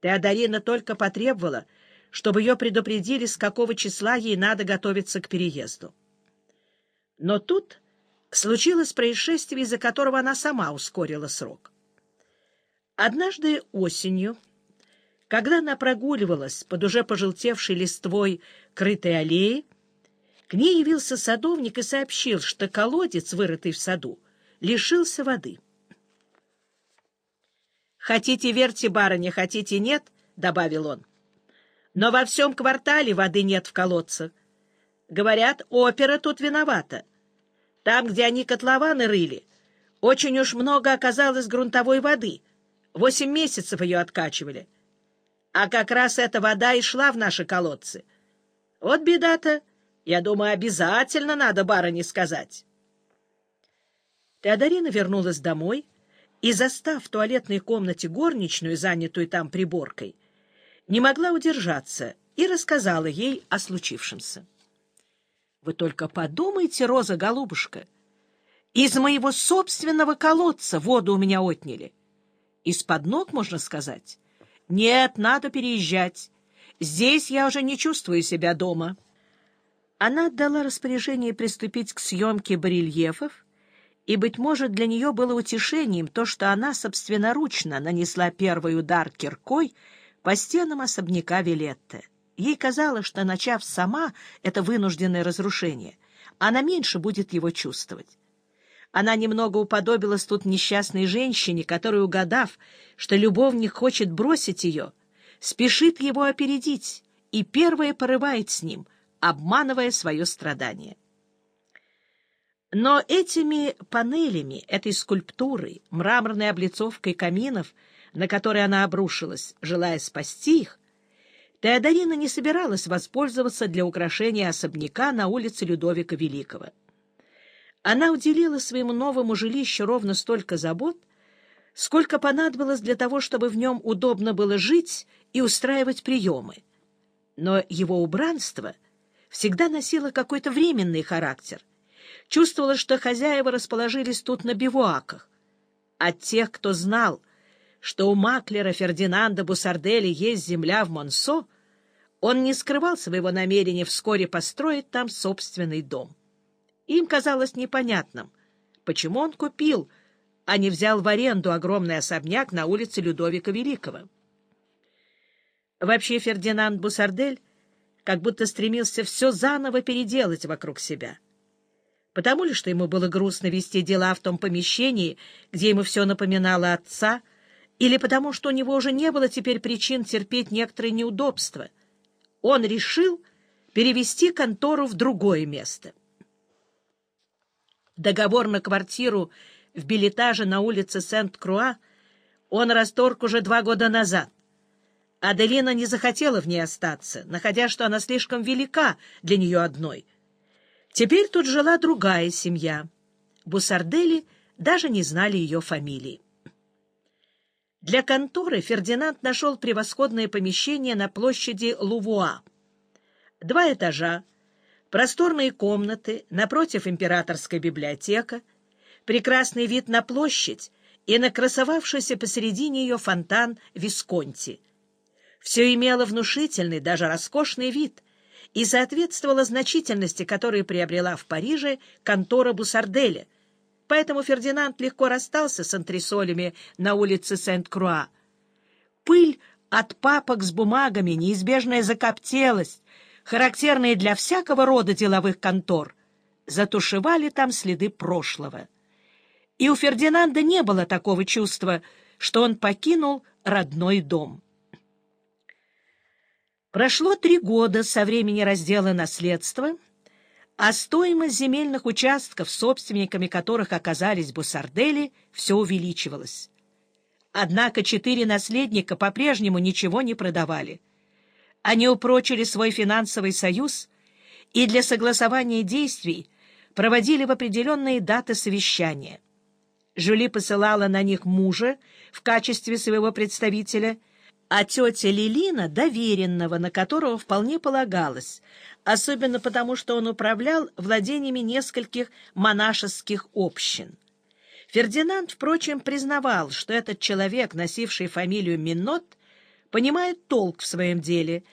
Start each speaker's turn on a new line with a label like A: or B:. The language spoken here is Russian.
A: Теодорина только потребовала, чтобы ее предупредили, с какого числа ей надо готовиться к переезду. Но тут случилось происшествие, из-за которого она сама ускорила срок. Однажды осенью, когда она прогуливалась под уже пожелтевшей листвой крытой аллеи, к ней явился садовник и сообщил, что колодец, вырытый в саду, лишился воды. «Хотите верьте, барыня, хотите нет», — добавил он. «Но во всем квартале воды нет в колодцах. Говорят, опера тут виновата. Там, где они котлованы рыли, очень уж много оказалось грунтовой воды. Восемь месяцев ее откачивали. А как раз эта вода и шла в наши колодцы. Вот беда-то. Я думаю, обязательно надо барыне сказать». Теодорина вернулась домой и, застав в туалетной комнате горничную, занятую там приборкой, не могла удержаться и рассказала ей о случившемся. Вы только подумайте, Роза голубушка, из моего собственного колодца воду у меня отняли. Из-под ног, можно сказать. Нет, надо переезжать. Здесь я уже не чувствую себя дома. Она отдала распоряжение приступить к съемке барельефов, и, быть может, для нее было утешением то, что она собственноручно нанесла первый удар киркой по стенам особняка Вилетте. Ей казалось, что, начав сама это вынужденное разрушение, она меньше будет его чувствовать. Она немного уподобилась тут несчастной женщине, которая, угадав, что любовник хочет бросить ее, спешит его опередить и первая порывает с ним, обманывая свое страдание. Но этими панелями, этой скульптурой, мраморной облицовкой каминов, на которые она обрушилась, желая спасти их, Теодорина не собиралась воспользоваться для украшения особняка на улице Людовика Великого. Она уделила своему новому жилищу ровно столько забот, сколько понадобилось для того, чтобы в нем удобно было жить и устраивать приемы. Но его убранство всегда носило какой-то временный характер. Чувствовалось, что хозяева расположились тут на бивуаках. От тех, кто знал, что у маклера Фердинанда Бусардели есть земля в Монсо, он не скрывал своего намерения вскоре построить там собственный дом. Им казалось непонятным, почему он купил, а не взял в аренду огромный особняк на улице Людовика Великого. Вообще Фердинанд Бусардель как будто стремился все заново переделать вокруг себя. Потому ли, что ему было грустно вести дела в том помещении, где ему все напоминало отца, или потому, что у него уже не было теперь причин терпеть некоторые неудобства. Он решил перевести контору в другое место. Договор на квартиру в билетаже на улице Сент-Круа он расторг уже два года назад. Аделина не захотела в ней остаться, находя, что она слишком велика для нее одной. Теперь тут жила другая семья. Бусардели даже не знали ее фамилии. Для конторы Фердинанд нашел превосходное помещение на площади Лувуа. Два этажа, просторные комнаты, напротив императорская библиотека, прекрасный вид на площадь и на красовавшийся посередине ее фонтан Висконти. Все имело внушительный, даже роскошный вид и соответствовало значительности, которую приобрела в Париже контора Бусарделя — поэтому Фердинанд легко расстался с антресолями на улице Сент-Круа. Пыль от папок с бумагами, неизбежная закоптелость, характерные для всякого рода деловых контор, затушевали там следы прошлого. И у Фердинанда не было такого чувства, что он покинул родной дом. Прошло три года со времени раздела наследства — а стоимость земельных участков, собственниками которых оказались бусардели, все увеличивалась. Однако четыре наследника по-прежнему ничего не продавали. Они упрочили свой финансовый союз и для согласования действий проводили в определенные даты совещания. Жюли посылала на них мужа в качестве своего представителя, а тетя Лилина — доверенного, на которого вполне полагалось, особенно потому, что он управлял владениями нескольких монашеских общин. Фердинанд, впрочем, признавал, что этот человек, носивший фамилию Минот, понимает толк в своем деле